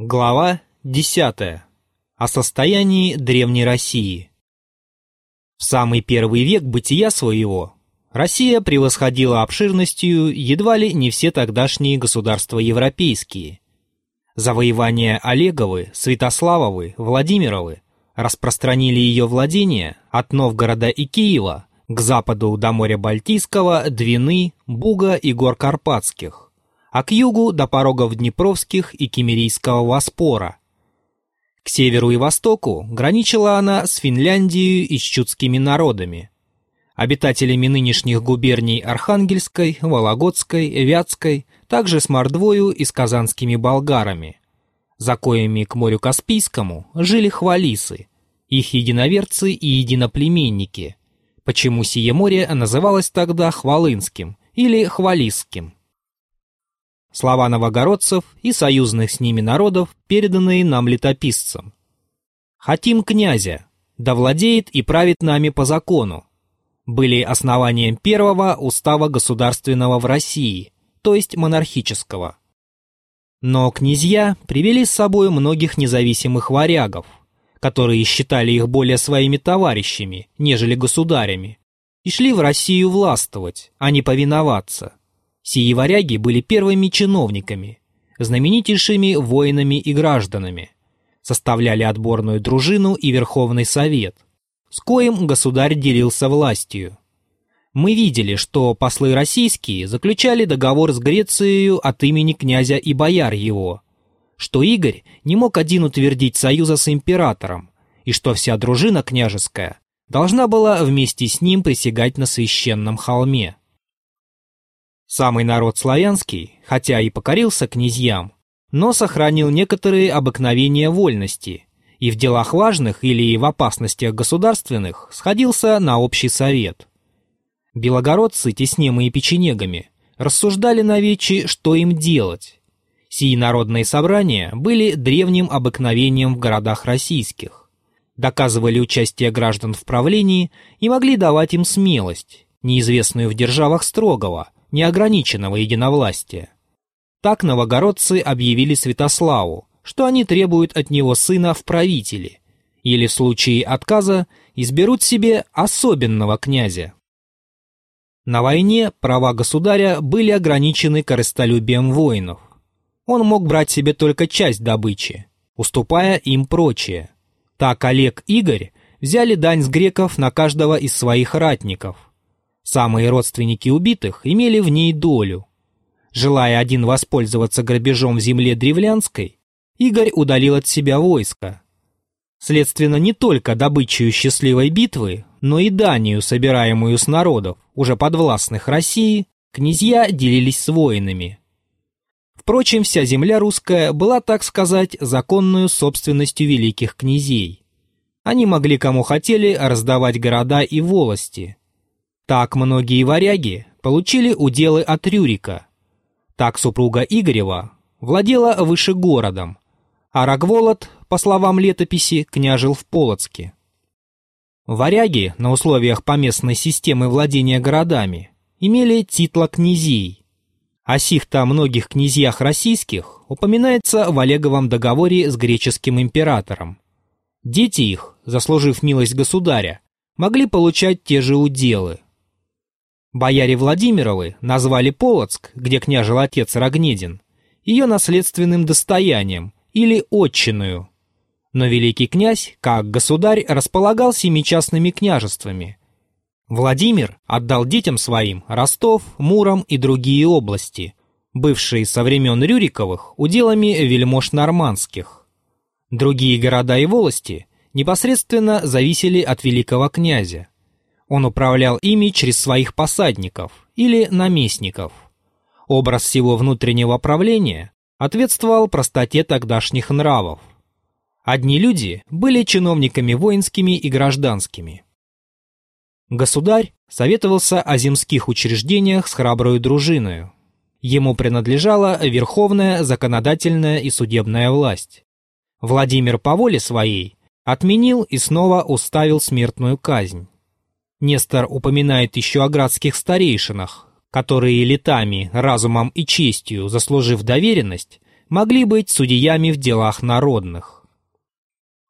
Глава 10. О состоянии Древней России. В самый первый век бытия своего Россия превосходила обширностью едва ли не все тогдашние государства европейские. Завоевания Олеговы, Святославовы, Владимировы распространили ее владения от Новгорода и Киева к западу до моря Балтийского, Двины, Буга и гор Карпатских а к югу до порогов Днепровских и Кемерийского Воспора. К северу и востоку граничила она с Финляндией и с чудскими народами. Обитателями нынешних губерний Архангельской, Вологодской, Вятской, также с Мордвою и с казанскими болгарами. За коями к морю Каспийскому жили хвалисы, их единоверцы и единоплеменники, почему сие море называлось тогда Хвалынским или Хвалисским слова новогородцев и союзных с ними народов, переданные нам летописцам. «Хотим князя, да владеет и правит нами по закону», были основанием первого устава государственного в России, то есть монархического. Но князья привели с собой многих независимых варягов, которые считали их более своими товарищами, нежели государями, и шли в Россию властвовать, а не повиноваться. Сии варяги были первыми чиновниками, знаменитейшими воинами и гражданами, составляли отборную дружину и Верховный Совет, с коим государь делился властью. Мы видели, что послы российские заключали договор с Грецией от имени князя и бояр его, что Игорь не мог один утвердить союза с императором, и что вся дружина княжеская должна была вместе с ним присягать на священном холме. Самый народ славянский, хотя и покорился князьям, но сохранил некоторые обыкновения вольности и в делах важных или в опасностях государственных сходился на общий совет. Белогородцы, теснимые печенегами, рассуждали на вечи, что им делать. Сии народные собрания были древним обыкновением в городах российских, доказывали участие граждан в правлении и могли давать им смелость, неизвестную в державах строгого – неограниченного единовластия. Так новогородцы объявили Святославу, что они требуют от него сына в правители, или в случае отказа изберут себе особенного князя. На войне права государя были ограничены корыстолюбием воинов. Он мог брать себе только часть добычи, уступая им прочее. Так Олег Игорь взяли дань с греков на каждого из своих ратников, Самые родственники убитых имели в ней долю. Желая один воспользоваться грабежом в земле древлянской, Игорь удалил от себя войско. Следственно, не только добычей счастливой битвы, но и данию, собираемую с народов, уже подвластных России, князья делились с воинами. Впрочем, вся земля русская была, так сказать, законную собственностью великих князей. Они могли кому хотели раздавать города и волости, так многие варяги получили уделы от Рюрика. Так супруга Игорева владела выше городом, а Рогволод, по словам летописи, княжил в Полоцке. Варяги на условиях поместной системы владения городами имели титла князей. О сих-то многих князьях российских упоминается в Олеговом договоре с греческим императором. Дети их, заслужив милость государя, могли получать те же уделы – Бояре Владимировы назвали Полоцк, где княжил отец Рогнедин, ее наследственным достоянием или отчиною. Но великий князь, как государь, располагал семи частными княжествами. Владимир отдал детям своим Ростов, Муром и другие области, бывшие со времен Рюриковых уделами вельмож нормандских. Другие города и волости непосредственно зависели от великого князя. Он управлял ими через своих посадников или наместников. Образ всего внутреннего правления ответствовал простоте тогдашних нравов. Одни люди были чиновниками воинскими и гражданскими. Государь советовался о земских учреждениях с храброй дружиною. Ему принадлежала верховная, законодательная и судебная власть. Владимир по воле своей отменил и снова уставил смертную казнь. Нестор упоминает еще о градских старейшинах, которые летами, разумом и честью, заслужив доверенность, могли быть судьями в делах народных.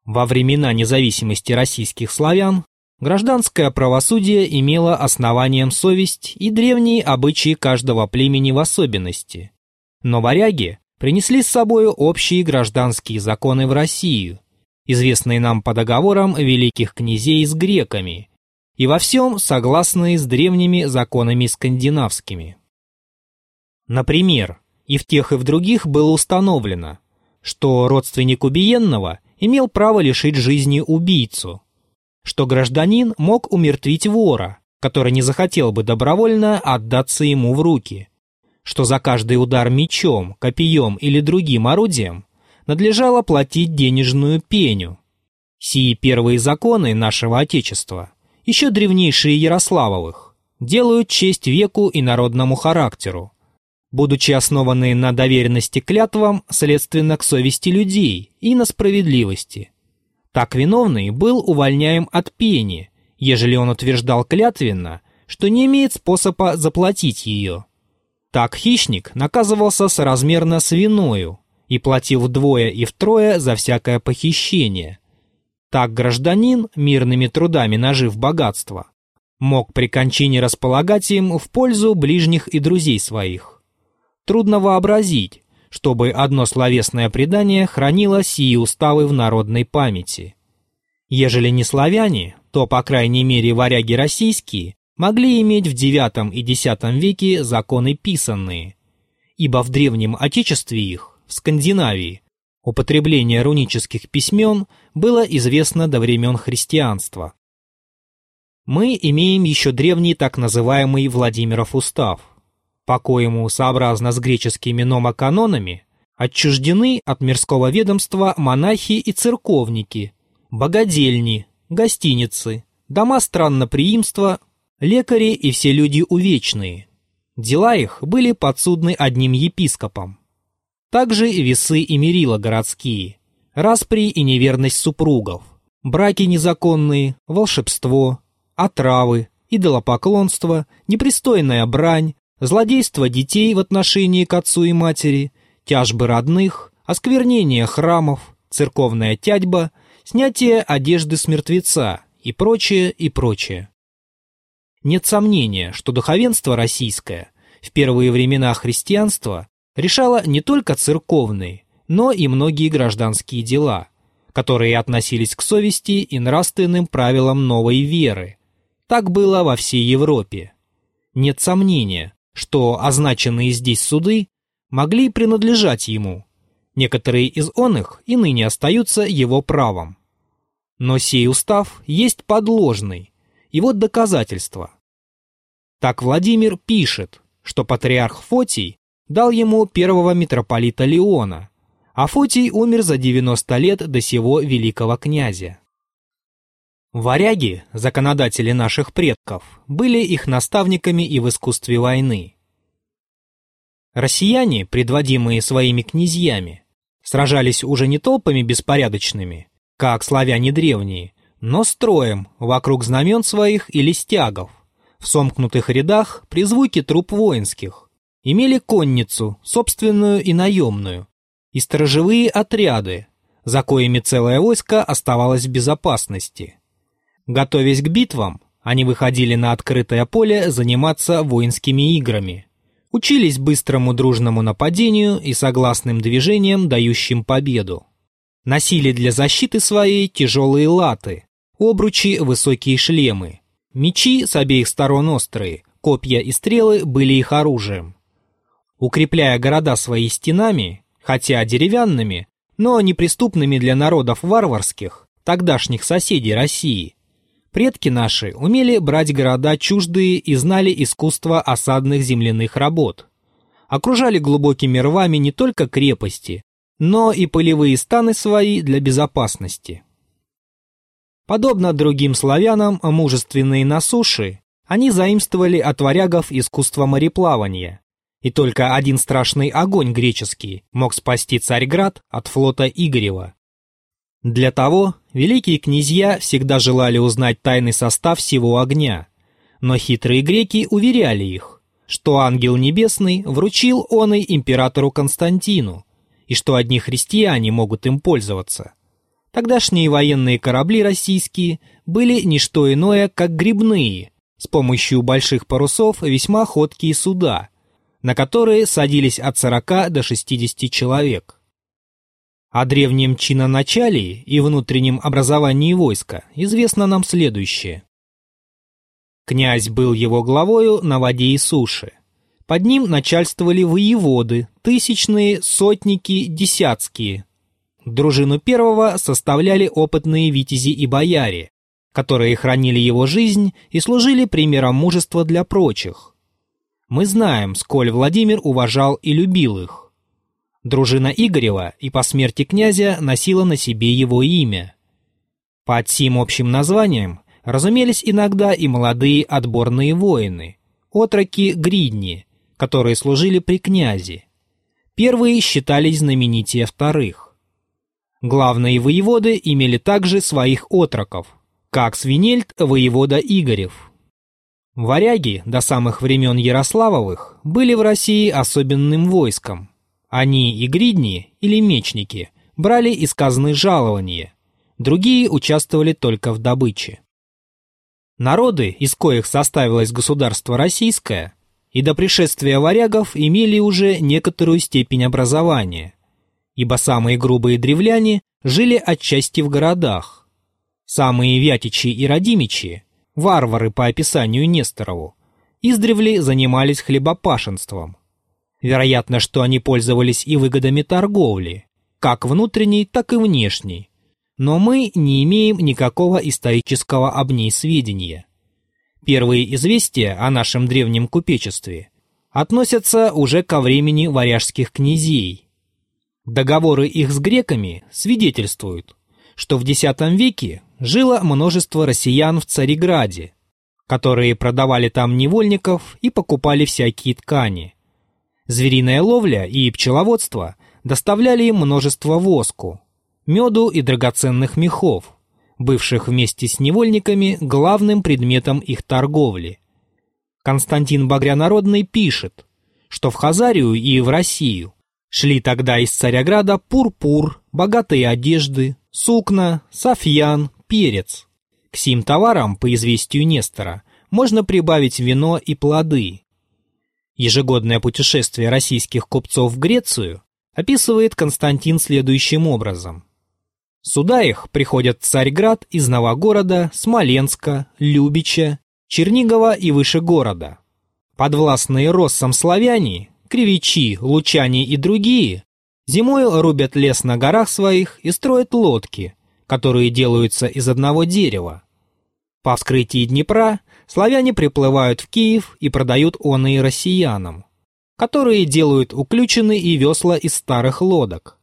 Во времена независимости российских славян гражданское правосудие имело основанием совесть и древние обычаи каждого племени в особенности. Но варяги принесли с собой общие гражданские законы в Россию, известные нам по договорам великих князей с греками, и во всем согласные с древними законами скандинавскими. Например, и в тех и в других было установлено, что родственник убиенного имел право лишить жизни убийцу, что гражданин мог умертвить вора, который не захотел бы добровольно отдаться ему в руки, что за каждый удар мечом, копьем или другим орудием надлежало платить денежную пеню. Сии первые законы нашего Отечества, еще древнейшие Ярославовых, делают честь веку и народному характеру, будучи основаны на доверенности клятвам, следственно к совести людей и на справедливости. Так виновный был увольняем от пени, ежели он утверждал клятвенно, что не имеет способа заплатить ее. Так хищник наказывался соразмерно с виною и платил вдвое и втрое за всякое похищение. Так гражданин, мирными трудами нажив богатство, мог при кончине располагать им в пользу ближних и друзей своих. Трудно вообразить, чтобы одно словесное предание хранило сии уставы в народной памяти. Ежели не славяне, то, по крайней мере, варяги российские могли иметь в IX и X веке законы писанные, ибо в древнем отечестве их, в Скандинавии, употребление рунических письмен было известно до времен христианства. Мы имеем еще древний так называемый Владимиров устав – по коему, сообразно с греческими номоканонами, отчуждены от мирского ведомства монахи и церковники, богадельни, гостиницы, дома странноприимства, лекари и все люди увечные. Дела их были подсудны одним епископом. Также весы и мерила городские, распри и неверность супругов, браки незаконные, волшебство, отравы, идолопоклонство, непристойная брань, злодейство детей в отношении к отцу и матери, тяжбы родных, осквернение храмов, церковная тядьба, снятие одежды с мертвеца и прочее, и прочее. Нет сомнения, что духовенство российское в первые времена христианства решало не только церковные, но и многие гражданские дела, которые относились к совести и нравственным правилам новой веры. Так было во всей Европе. Нет сомнения, что означенные здесь суды могли принадлежать ему. Некоторые из он их и ныне остаются его правом. Но сей устав есть подложный, и вот доказательство. Так Владимир пишет, что патриарх Фотий дал ему первого митрополита Леона, а Фотий умер за 90 лет до сего великого князя. Варяги, законодатели наших предков, были их наставниками и в искусстве войны. Россияне, предводимые своими князьями, сражались уже не толпами беспорядочными, как славяне древние, но строем вокруг знамен своих или стягов, в сомкнутых рядах при звуке труп воинских, имели конницу, собственную и наемную, и сторожевые отряды, за коими целое войско оставалось в безопасности. Готовясь к битвам, они выходили на открытое поле заниматься воинскими играми. Учились быстрому дружному нападению и согласным движениям, дающим победу. Носили для защиты своей тяжелые латы, обручи, высокие шлемы. Мечи с обеих сторон острые, копья и стрелы были их оружием. Укрепляя города свои стенами, хотя деревянными, но неприступными для народов варварских, тогдашних соседей России, Предки наши умели брать города чуждые и знали искусство осадных земляных работ. Окружали глубокими рвами не только крепости, но и полевые станы свои для безопасности. Подобно другим славянам, мужественные на суше, они заимствовали от варягов искусство мореплавания. И только один страшный огонь греческий мог спасти Царьград от флота Игорева. Для того великие князья всегда желали узнать тайный состав всего огня, но хитрые греки уверяли их, что ангел небесный вручил он и императору Константину, и что одни христиане могут им пользоваться. Тогдашние военные корабли российские были не что иное, как грибные, с помощью больших парусов весьма ходкие суда, на которые садились от 40 до 60 человек. О древнем чиноначалии и внутреннем образовании войска известно нам следующее. Князь был его главою на воде и суше. Под ним начальствовали воеводы, тысячные, сотники, десятские. Дружину первого составляли опытные витязи и бояре, которые хранили его жизнь и служили примером мужества для прочих. Мы знаем, сколь Владимир уважал и любил их. Дружина Игорева и по смерти князя носила на себе его имя. Под сим общим названием разумелись иногда и молодые отборные воины, отроки Гридни, которые служили при князе. Первые считались знаменитее вторых. Главные воеводы имели также своих отроков, как Свинельд воевода Игорев. Варяги до самых времен Ярославовых были в России особенным войском. Они и гридни, или мечники, брали из казны жалование, другие участвовали только в добыче. Народы, из коих составилось государство российское, и до пришествия варягов имели уже некоторую степень образования, ибо самые грубые древляне жили отчасти в городах. Самые вятичи и родимичи, варвары по описанию Несторову, издревле занимались хлебопашенством. Вероятно, что они пользовались и выгодами торговли, как внутренней, так и внешней, но мы не имеем никакого исторического об ней сведения. Первые известия о нашем древнем купечестве относятся уже ко времени варяжских князей. Договоры их с греками свидетельствуют, что в X веке жило множество россиян в Цареграде, которые продавали там невольников и покупали всякие ткани. Звериная ловля и пчеловодство доставляли им множество воску, меду и драгоценных мехов, бывших вместе с невольниками главным предметом их торговли. Константин Багрянародный пишет, что в Хазарию и в Россию шли тогда из Царяграда пурпур, богатые одежды, сукна, софьян, перец. К сим товарам, по известию Нестора, можно прибавить вино и плоды. Ежегодное путешествие российских купцов в Грецию описывает Константин следующим образом. Сюда их приходят Царьград из Новогорода, Смоленска, Любича, Чернигова и выше города. Подвластные россам славяне, кривичи, лучане и другие, зимой рубят лес на горах своих и строят лодки, которые делаются из одного дерева. По вскрытии Днепра славяне приплывают в Киев и продают оные россиянам, которые делают уключены и весла из старых лодок.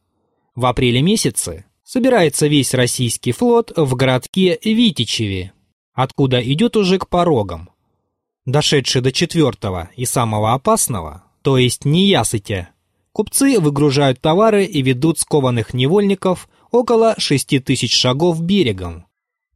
В апреле месяце собирается весь российский флот в городке Витичеве, откуда идет уже к порогам. Дошедший до четвертого и самого опасного, то есть Неясытя, купцы выгружают товары и ведут скованных невольников около шести тысяч шагов берегом.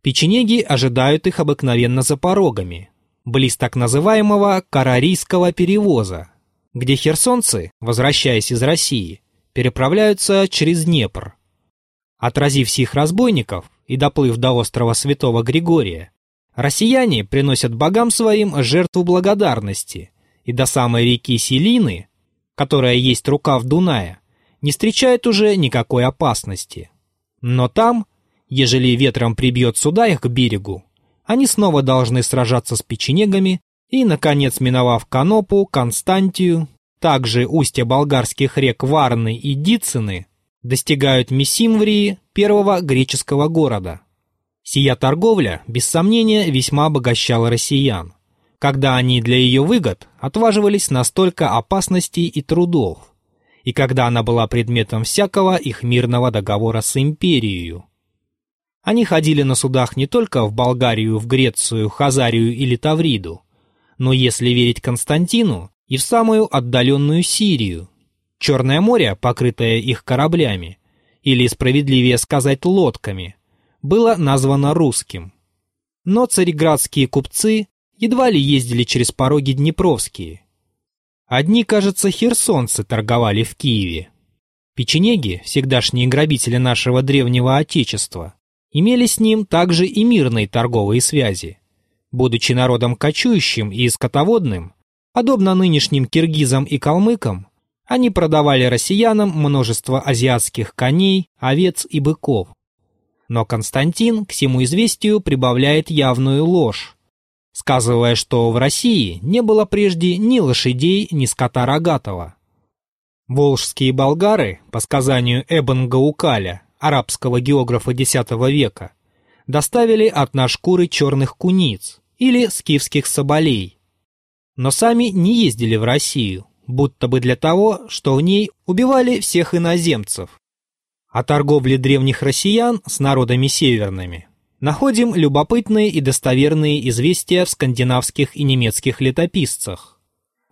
Печенеги ожидают их обыкновенно за порогами, близ так называемого Карарийского перевоза, где херсонцы, возвращаясь из России, переправляются через Днепр. Отразив сих разбойников и доплыв до острова Святого Григория, россияне приносят богам своим жертву благодарности и до самой реки Селины, которая есть рукав Дуная, не встречают уже никакой опасности. Но там, ежели ветром прибьет суда их к берегу, они снова должны сражаться с печенегами и, наконец, миновав Канопу, Константию, также устья болгарских рек Варны и Дицины, достигают Мессимврии, первого греческого города. Сия торговля, без сомнения, весьма обогащала россиян, когда они для ее выгод отваживались на столько опасностей и трудов, и когда она была предметом всякого их мирного договора с империей. Они ходили на судах не только в Болгарию, в Грецию, Хазарию или Тавриду, но, если верить Константину, и в самую отдаленную Сирию, Черное море, покрытое их кораблями, или, справедливее сказать, лодками, было названо русским. Но цареградские купцы едва ли ездили через пороги Днепровские. Одни, кажется, херсонцы торговали в Киеве. Печенеги, всегдашние грабители нашего древнего отечества, имели с ним также и мирные торговые связи. Будучи народом кочующим и скотоводным, подобно нынешним киргизам и калмыкам, они продавали россиянам множество азиатских коней, овец и быков. Но Константин к всему известию прибавляет явную ложь, сказывая, что в России не было прежде ни лошадей, ни скота рогатого. Волжские болгары, по сказанию Эбн Гаукаля, арабского географа X века, доставили от нас шкуры черных куниц или скифских соболей, но сами не ездили в Россию, будто бы для того, что в ней убивали всех иноземцев. О торговле древних россиян с народами северными находим любопытные и достоверные известия в скандинавских и немецких летописцах.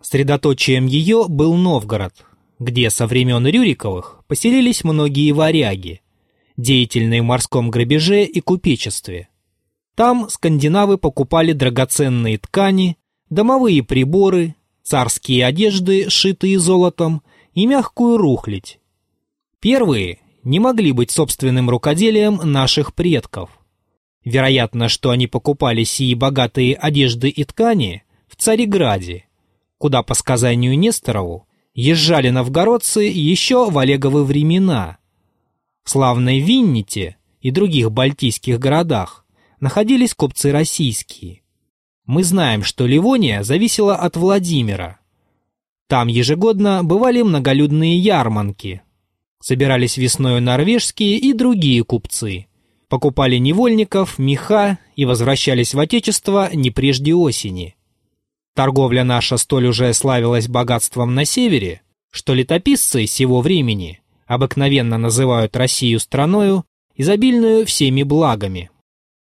Средоточием ее был Новгород, где со времен Рюриковых поселились многие варяги, деятельные в морском грабеже и купечестве. Там скандинавы покупали драгоценные ткани, домовые приборы, царские одежды, шитые золотом, и мягкую рухлядь. Первые не могли быть собственным рукоделием наших предков. Вероятно, что они покупали сии богатые одежды и ткани в Цареграде, куда, по сказанию Несторову, езжали новгородцы еще в Олеговы времена. В славной Винните и других балтийских городах находились купцы российские. Мы знаем, что Ливония зависела от Владимира. Там ежегодно бывали многолюдные ярманки. Собирались весною норвежские и другие купцы. Покупали невольников, меха и возвращались в Отечество не прежде осени. Торговля наша столь уже славилась богатством на севере, что летописцы сего времени обыкновенно называют Россию страною, изобильную всеми благами.